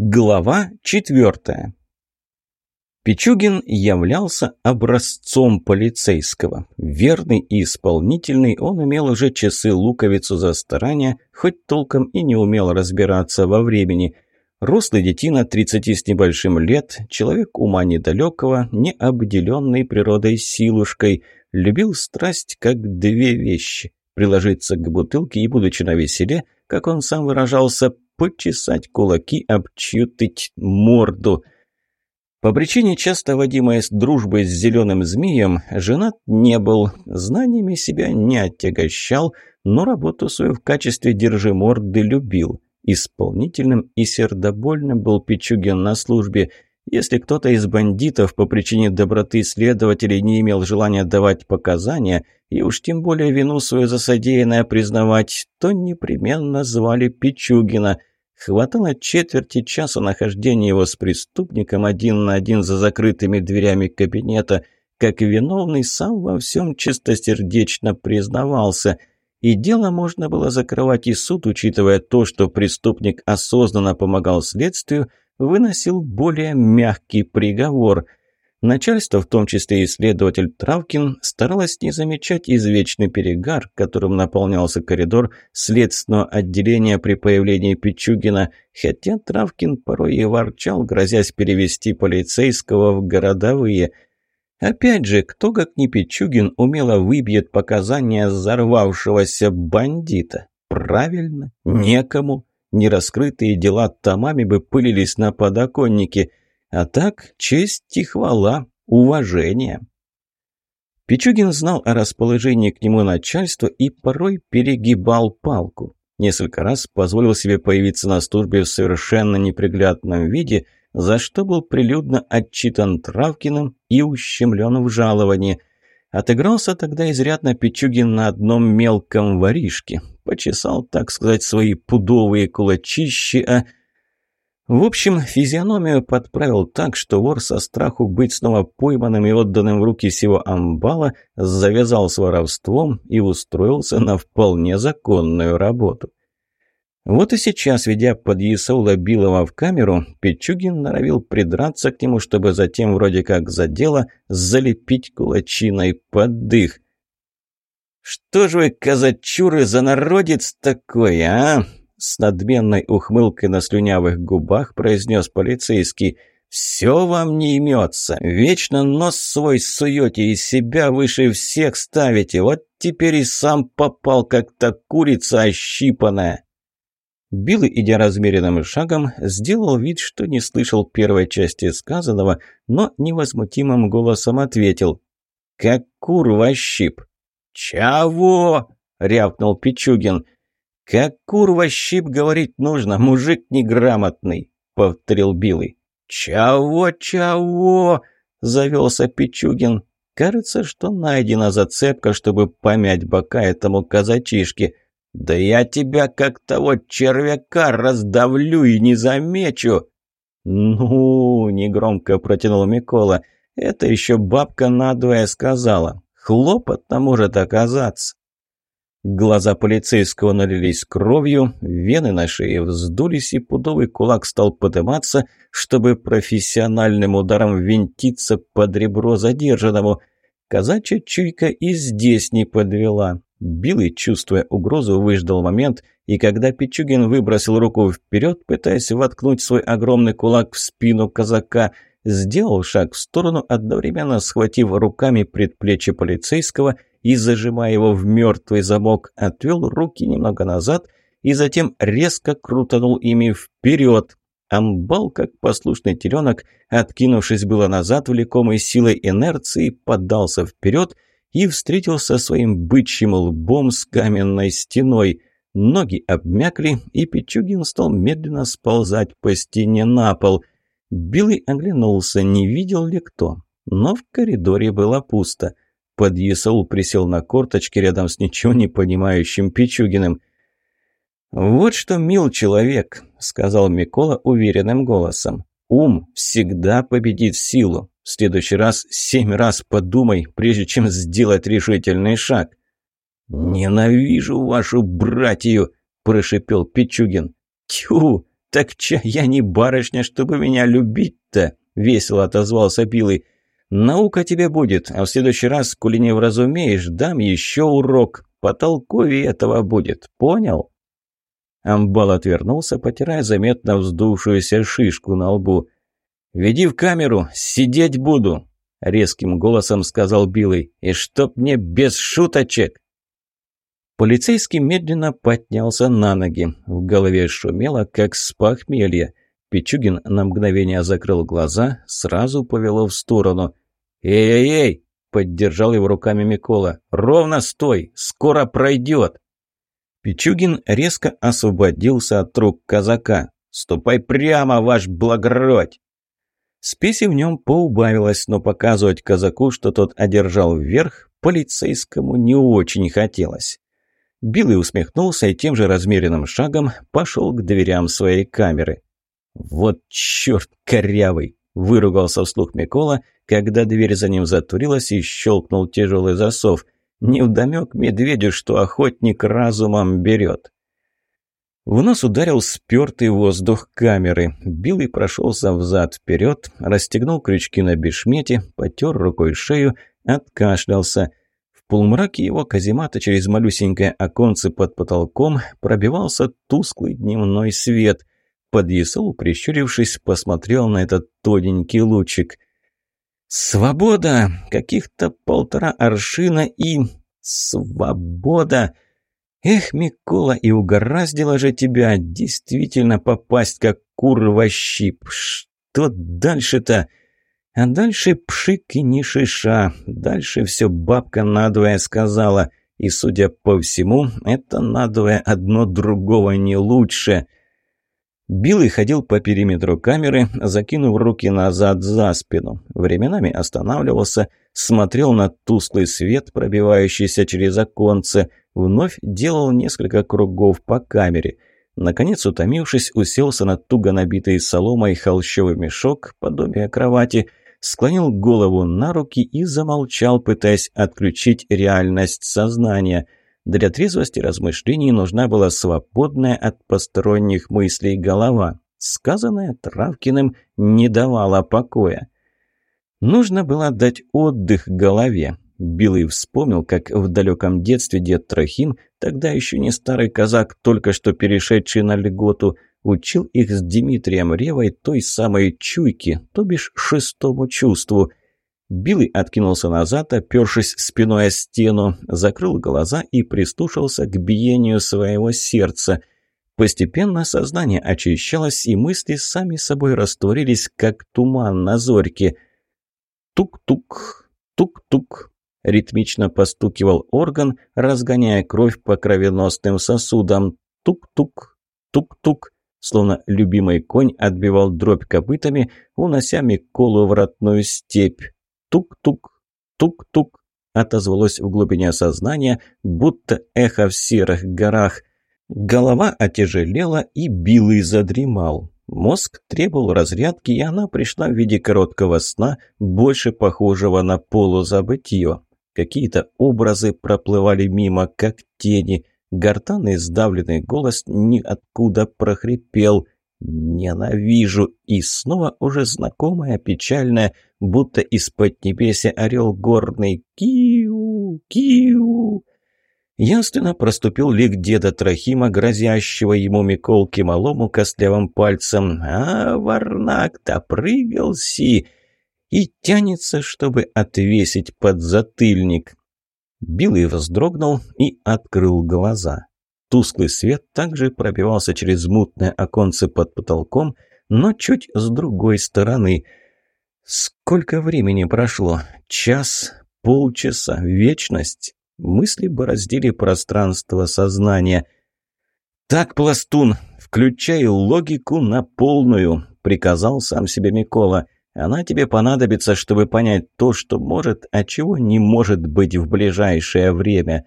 Глава четвертая. Пичугин являлся образцом полицейского. Верный и исполнительный, он имел уже часы луковицу за старания, хоть толком и не умел разбираться во времени. Рослый детина, тридцати с небольшим лет, человек ума недалекого, не обделенный природой силушкой, любил страсть как две вещи – приложиться к бутылке и, будучи на веселе, как он сам выражался, почесать кулаки, обчютыть морду. По причине часто водимой с дружбой с зеленым змеем, женат не был, знаниями себя не отягощал, но работу свою в качестве держиморды любил. Исполнительным и сердобольным был Пичугин на службе – если кто-то из бандитов по причине доброты следователей не имел желания давать показания, и уж тем более вину свою за содеянное признавать, то непременно звали Пичугина. Хватало четверти часа нахождения его с преступником один на один за закрытыми дверями кабинета, как виновный сам во всем чистосердечно признавался. И дело можно было закрывать и суд, учитывая то, что преступник осознанно помогал следствию, выносил более мягкий приговор. Начальство, в том числе и следователь Травкин, старалось не замечать извечный перегар, которым наполнялся коридор следственного отделения при появлении Пичугина, хотя Травкин порой и ворчал, грозясь перевести полицейского в городовые. Опять же, кто, как не Пичугин, умело выбьет показания взорвавшегося бандита? Правильно, некому. Нераскрытые дела томами бы пылились на подоконнике. А так честь и хвала, уважение. Пичугин знал о расположении к нему начальства и порой перегибал палку. Несколько раз позволил себе появиться на службе в совершенно неприглядном виде, за что был прилюдно отчитан Травкиным и ущемлен в жаловании. Отыгрался тогда изрядно Пичугин на одном мелком воришке. Почесал, так сказать, свои пудовые кулачищи, а... В общем, физиономию подправил так, что вор со страху быть снова пойманным и отданным в руки сего амбала завязал с воровством и устроился на вполне законную работу. Вот и сейчас, ведя под Исаула Билова в камеру, Пичугин норовил придраться к нему, чтобы затем вроде как за дело залепить кулачиной под дых. «Что ж вы, казачуры, за народец такой, а?» С надменной ухмылкой на слюнявых губах произнес полицейский. «Все вам не имется. Вечно нос свой суете и себя выше всех ставите. Вот теперь и сам попал, как то курица ощипанная». Билый, идя размеренным шагом, сделал вид, что не слышал первой части сказанного, но невозмутимым голосом ответил. «Как кур щип!» «Чего?» — рявкнул Пичугин. «Как кур щип говорить нужно, мужик неграмотный!» — повторил Билый. «Чего, чего?» — завелся Пичугин. «Кажется, что найдена зацепка, чтобы помять бока этому казачишке». «Да я тебя, как того червяка, раздавлю и не замечу!» «Ну!» — негромко протянул Микола. «Это еще бабка надвое сказала. Хлопотно может оказаться». Глаза полицейского налились кровью, вены на шее вздулись, и пудовый кулак стал подниматься, чтобы профессиональным ударом винтиться под ребро задержанному. Казачья чуйка и здесь не подвела. Билый, чувствуя угрозу, выждал момент, и когда Пичугин выбросил руку вперед, пытаясь воткнуть свой огромный кулак в спину казака, сделал шаг в сторону, одновременно схватив руками предплечье полицейского и, зажимая его в мертвый замок, отвел руки немного назад и затем резко крутанул ими вперед. Амбал, как послушный теленок, откинувшись было назад, влекомой силой инерции, поддался вперед – и встретился своим бычьим лбом с каменной стеной. Ноги обмякли, и Пичугин стал медленно сползать по стене на пол. Билый оглянулся, не видел ли кто, но в коридоре было пусто. Подъясаул присел на корточки рядом с ничего не понимающим Пичугиным. «Вот что, мил человек», — сказал Микола уверенным голосом. «Ум всегда победит силу. В следующий раз семь раз подумай, прежде чем сделать решительный шаг». «Ненавижу вашу братью!» – прошипел Пичугин. «Тьфу!» «Так че, я не барышня, чтобы меня любить-то?» — весело отозвался Билый. «Наука тебе будет, а в следующий раз, коли не вразумеешь, дам еще урок. Потолковее этого будет, понял?» Амбал отвернулся, потирая заметно вздувшуюся шишку на лбу. «Веди в камеру, сидеть буду!» — резким голосом сказал Билый. «И чтоб мне без шуточек!» Полицейский медленно поднялся на ноги. В голове шумело, как с похмелья. Пичугин на мгновение закрыл глаза, сразу повело в сторону. «Эй-эй-эй!» — поддержал его руками Микола. «Ровно стой! Скоро пройдет!» Пичугин резко освободился от рук казака. «Ступай прямо, ваш благородь!» Спеси в нем поубавилось, но показывать казаку, что тот одержал вверх, полицейскому не очень хотелось. Билый усмехнулся и тем же размеренным шагом пошел к дверям своей камеры. «Вот черт корявый!» – выругался вслух Микола, когда дверь за ним затворилась и щелкнул тяжелый засов. «Невдомек медведю, что охотник разумом берет!» В нос ударил спертый воздух камеры. Билый прошелся взад-вперед, расстегнул крючки на бешмете, потер рукой шею, откашлялся – полумраке его каземата через малюсенькое оконце под потолком пробивался тусклый дневной свет. Подъясол, прищурившись, посмотрел на этот тоненький лучик. «Свобода! Каких-то полтора аршина и... Свобода!» «Эх, Микола, и угораздило же тебя действительно попасть, как кур щип! Что дальше-то?» А дальше пшик и ни шиша. Дальше все бабка надвое сказала. И, судя по всему, это надвое одно другого не лучше. Билый ходил по периметру камеры, закинув руки назад за спину. Временами останавливался, смотрел на тусклый свет, пробивающийся через оконце, вновь делал несколько кругов по камере. Наконец, утомившись, уселся на туго набитый соломой холщовый мешок, подобие кровати – склонил голову на руки и замолчал, пытаясь отключить реальность сознания. Для трезвости размышлений нужна была свободная от посторонних мыслей голова. Сказанное Травкиным не давало покоя. Нужно было дать отдых голове. Билый вспомнил, как в далеком детстве дед Трохим, тогда еще не старый казак, только что перешедший на льготу, учил их с Дмитрием Ревой той самой чуйки, то бишь шестому чувству. Билый откинулся назад, опершись спиной о стену, закрыл глаза и прислушался к биению своего сердца. Постепенно сознание очищалось, и мысли сами собой растворились, как туман на зорьке. Тук-тук, тук-тук. Ритмично постукивал орган, разгоняя кровь по кровеносным сосудам. Тук-тук, тук-тук. Словно любимый конь отбивал дробь копытами, унося Миколу в родную степь. Тук-тук, тук-тук, отозвалось в глубине сознания, будто эхо в серых горах. Голова отяжелела и Билый задремал. Мозг требовал разрядки, и она пришла в виде короткого сна, больше похожего на полузабытье. Какие-то образы проплывали мимо, как тени – Гортанный сдавленный голос ниоткуда прохрипел «Ненавижу!» И снова уже знакомая, печальная, будто из-под небеся орел горный «Киу! Киу!» Ясно проступил лик деда Трохима, грозящего ему Миколке малому костлявым пальцем. «А, варнак-то прыгался!» и тянется, чтобы отвесить подзатыльник. Билый вздрогнул и открыл глаза. Тусклый свет также пробивался через мутное оконце под потолком, но чуть с другой стороны. Сколько времени прошло? Час? Полчаса? Вечность? Мысли бороздили пространство сознания. «Так, пластун, включай логику на полную», — приказал сам себе Микола. Она тебе понадобится, чтобы понять то, что может, а чего не может быть в ближайшее время».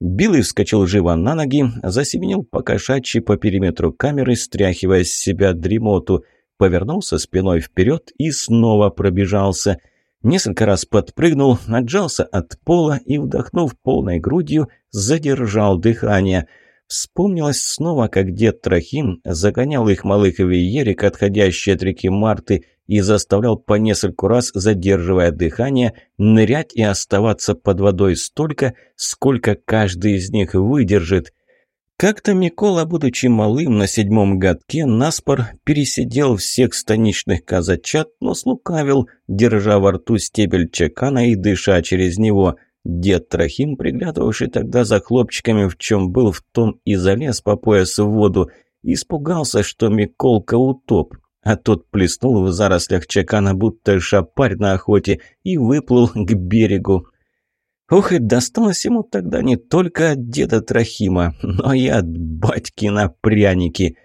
Билый вскочил живо на ноги, засеменил покошачьи по периметру камеры, стряхивая с себя дремоту, повернулся спиной вперед и снова пробежался. Несколько раз подпрыгнул, отжался от пола и, вдохнув полной грудью, задержал дыхание. Вспомнилось снова, как дед Трохим загонял их малых в веерик, отходящий от реки Марты, и заставлял по нескольку раз, задерживая дыхание, нырять и оставаться под водой столько, сколько каждый из них выдержит. Как-то Микола, будучи малым на седьмом годке, наспор пересидел всех станичных казачат, но слукавил, держа во рту стебель чекана и дыша через него – Дед Трохим, приглядывавший тогда за хлопчиками, в чем был, в том и залез по пояс в воду, испугался, что Миколка утоп, а тот плеснул в зарослях чекана, будто шапарь на охоте, и выплыл к берегу. Ох, и досталось ему тогда не только от деда Трохима, но и от батьки на пряники.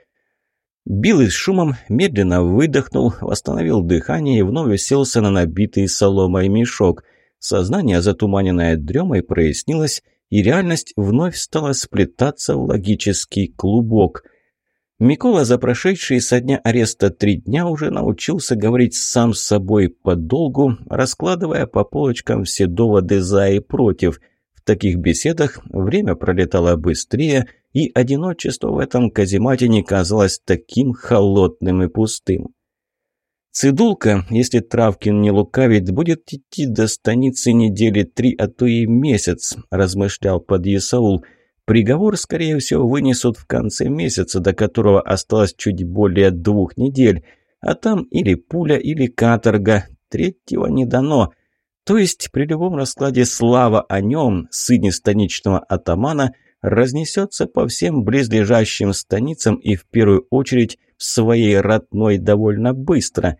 Билый с шумом медленно выдохнул, восстановил дыхание и вновь уселся на набитый соломой мешок – Сознание, затуманенное дремой, прояснилось, и реальность вновь стала сплетаться в логический клубок. Микола, за прошедшие со дня ареста три дня, уже научился говорить сам с собой подолгу, раскладывая по полочкам все доводы «за» и «против». В таких беседах время пролетало быстрее, и одиночество в этом каземате не казалось таким холодным и пустым. Цидулка, если Травкин не лукавит, будет идти до станицы недели три, а то и месяц, размышлял подъясаул. Приговор, скорее всего, вынесут в конце месяца, до которого осталось чуть более двух недель. А там или пуля, или каторга. Третьего не дано. То есть при любом раскладе слава о нем, сыне станичного атамана, разнесется по всем близлежащим станицам и в первую очередь в своей родной довольно быстро.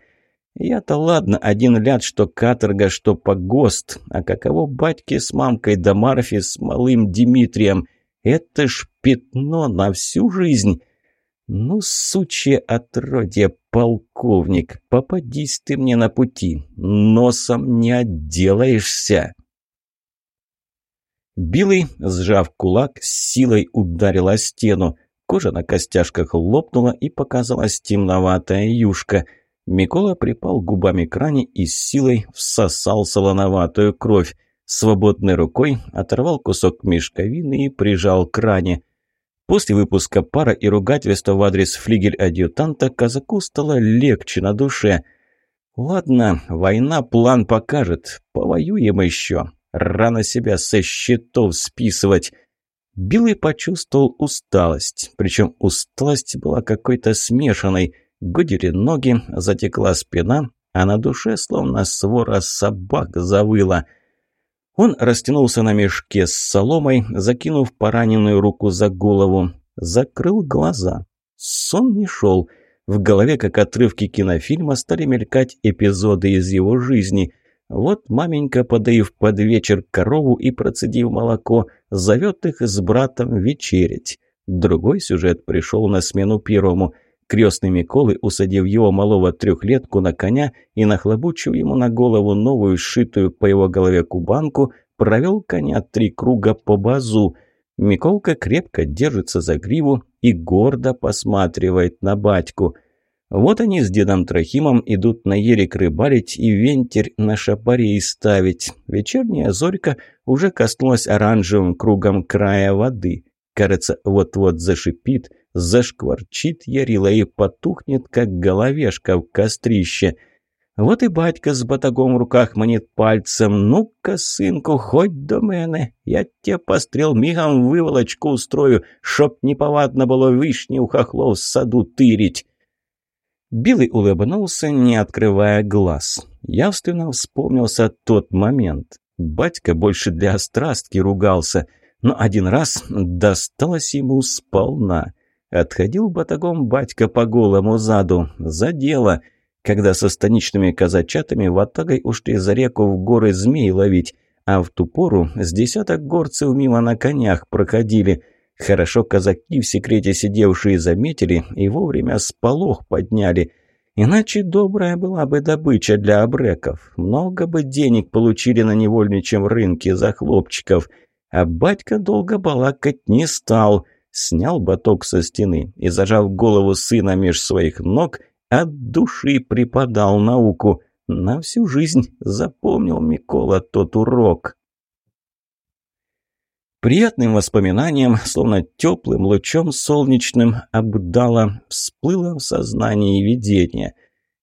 Я-то ладно, один ляд, что каторга, что погост, а каково батьки с мамкой да Марфи с малым Дмитрием? Это ж пятно на всю жизнь. Ну, сучье отродье, полковник, попадись ты мне на пути, носом не отделаешься. Билый, сжав кулак, с силой ударил о стену. Кожа на костяшках лопнула и показалась темноватая юшка – Микола припал губами к ране и с силой всосал солоноватую кровь. Свободной рукой оторвал кусок мешковины и прижал к ране. После выпуска пара и ругательства в адрес флигель-адъютанта казаку стало легче на душе. «Ладно, война план покажет. Повоюем еще. Рано себя со счетов списывать». Билый почувствовал усталость. Причем усталость была какой-то смешанной – Гудели ноги, затекла спина, а на душе словно свора собак завыла. Он растянулся на мешке с соломой, закинув пораненную руку за голову. Закрыл глаза. Сон не шел. В голове, как отрывки кинофильма, стали мелькать эпизоды из его жизни. Вот маменька, подоив под вечер корову и процедив молоко, зовет их с братом вечерить. Другой сюжет пришел на смену первому – Крестный Миколы, усадив его малого трехлетку на коня и нахлобучив ему на голову новую сшитую по его голове кубанку, провел коня три круга по базу. Миколка крепко держится за гриву и гордо посматривает на батьку. Вот они с дедом Трохимом идут на ерик рыбалить и вентиль на шапарей ставить. Вечерняя зорька уже коснулась оранжевым кругом края воды. Кажется, вот-вот зашипит – зашкварчит ярила и потухнет, как головешка в кострище. Вот и батька с батагом в руках манит пальцем. «Ну-ка, сынку, хоть до мене, я тебе пострел мигом выволочку устрою, чтоб неповадно было вишни у хохлов в саду тырить». Билый улыбнулся, не открывая глаз. Явственно вспомнился тот момент. Батька больше для острастки ругался, но один раз досталось ему сполна. Отходил батагом батька по голому заду. За дело. Когда со станичными казачатами ватагой ушли за реку в горы змей ловить, а в ту пору с десяток горцев мимо на конях проходили. Хорошо казаки в секрете сидевшие заметили и вовремя сполох подняли. Иначе добрая была бы добыча для обреков. Много бы денег получили на невольничьем рынке за хлопчиков. А батька долго балакать не стал – снял баток со стены и, зажав голову сына меж своих ног, от души преподал науку. На всю жизнь запомнил Микола тот урок. Приятным воспоминанием, словно теплым лучом солнечным, обдало, всплыло в сознании видение.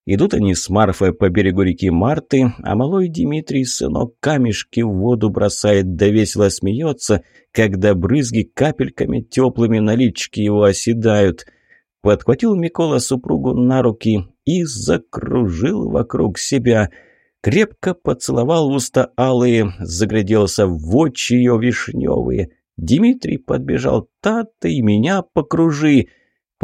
Идут они с Марфой по берегу реки Марты, а малой Дмитрий, сынок, камешки в воду бросает, да весело смеется, когда брызги капельками теплыми на личке его оседают. Подхватил Микола супругу на руки и закружил вокруг себя – крепко поцеловал уста алые, загляделся в очи ее вишневые. Дмитрий подбежал, та ты меня покружи.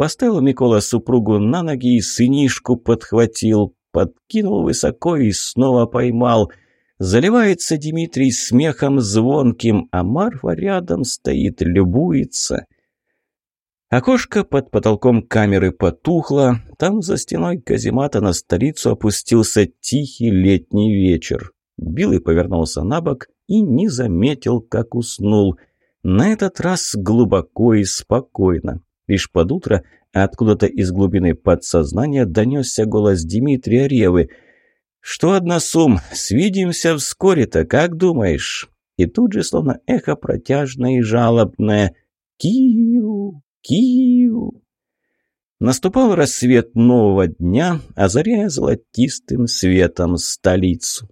Поставил Микола супругу на ноги и сынишку подхватил, подкинул высоко и снова поймал. Заливается Дмитрий смехом звонким, а Марфа рядом стоит, любуется — Окошко под потолком камеры потухло, там за стеной каземата на столицу опустился тихий летний вечер. Билый повернулся на бок и не заметил, как уснул. На этот раз глубоко и спокойно. Лишь под утро откуда-то из глубины подсознания донесся голос Дмитрия Ревы. «Что, односум, свидимся вскоре-то, как думаешь?» И тут же, словно эхо протяжное и жалобное «Киу!» Киев. Наступал рассвет нового дня, озаряя золотистым светом столицу.